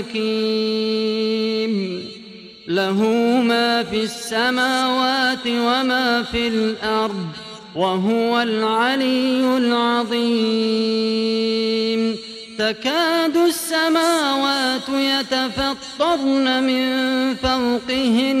الحكيم له ما في السماوات وما في الأرض وهو العلي العظيم. تكاد السماوات يتفطرن من فوقهن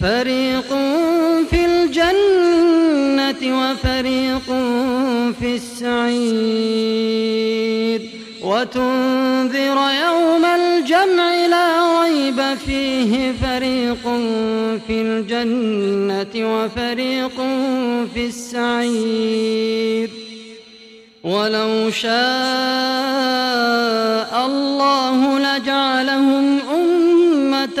فريق في الجنة وفريق في السعير. وتنذر يوم الجمع لا ريب فيه فريق في الجنة وفريق في السعير. ولو شاء الله لجعلهم أمة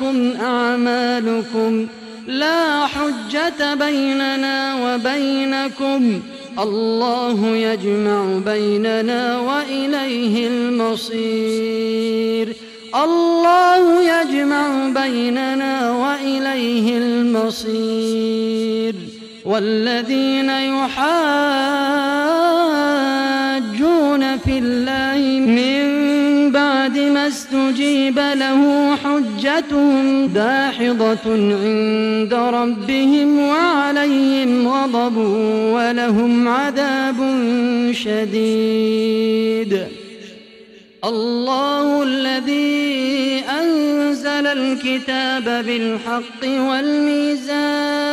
ولكم أعمالكم لا حجة بيننا وبينكم. الله يجمع بيننا وإليه المصير. الله يجمع بيننا وإليه المصير. والذين يحاجون في الله من ما استجيب له حجتهم داحضة عند ربهم وعليهم غضب ولهم عذاب شديد. الله الذي أنزل الكتاب بالحق والميزان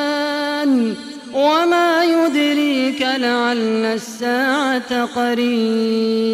وما يدريك لعل الساعة قريب.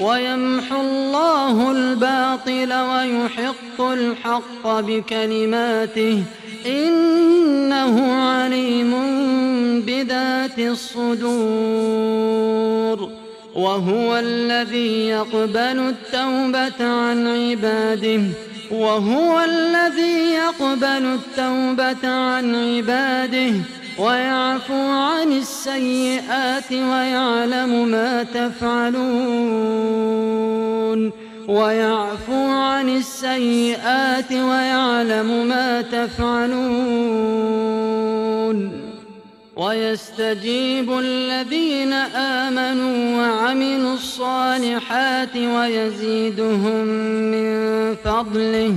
ويمحو الله الباطل ويحق الحق بكلماته إنه عليم بذات الصدور وهو الذي يقبل التوبة عن عباده وهو الذي يقبل التوبة عن عباده ويعفو عن السيئات ويعلم ما تفعلون. ويعفو عن السيئات ويعلم ما تفعلون. ويستجيب الذين آمنوا وعملوا الصالحات ويزيدهم من فضله.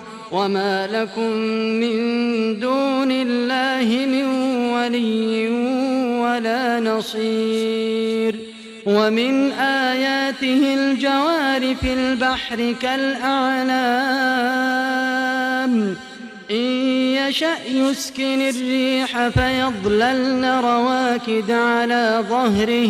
وما لكم من دون الله من ولي ولا نصير ومن آياته الجوار في البحر كالأعلام إن يشأ يسكن الريح فيظللن رواكد على ظهره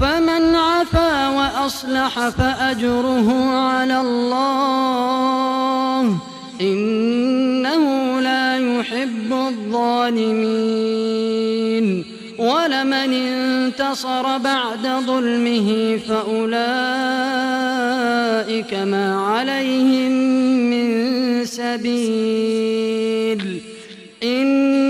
فمن عفا وأصلح فأجره على الله. إنه لا يحب الظالمين. ولمن انتصر بعد ظلمه فأولئك ما عليهم من سبيل. إنما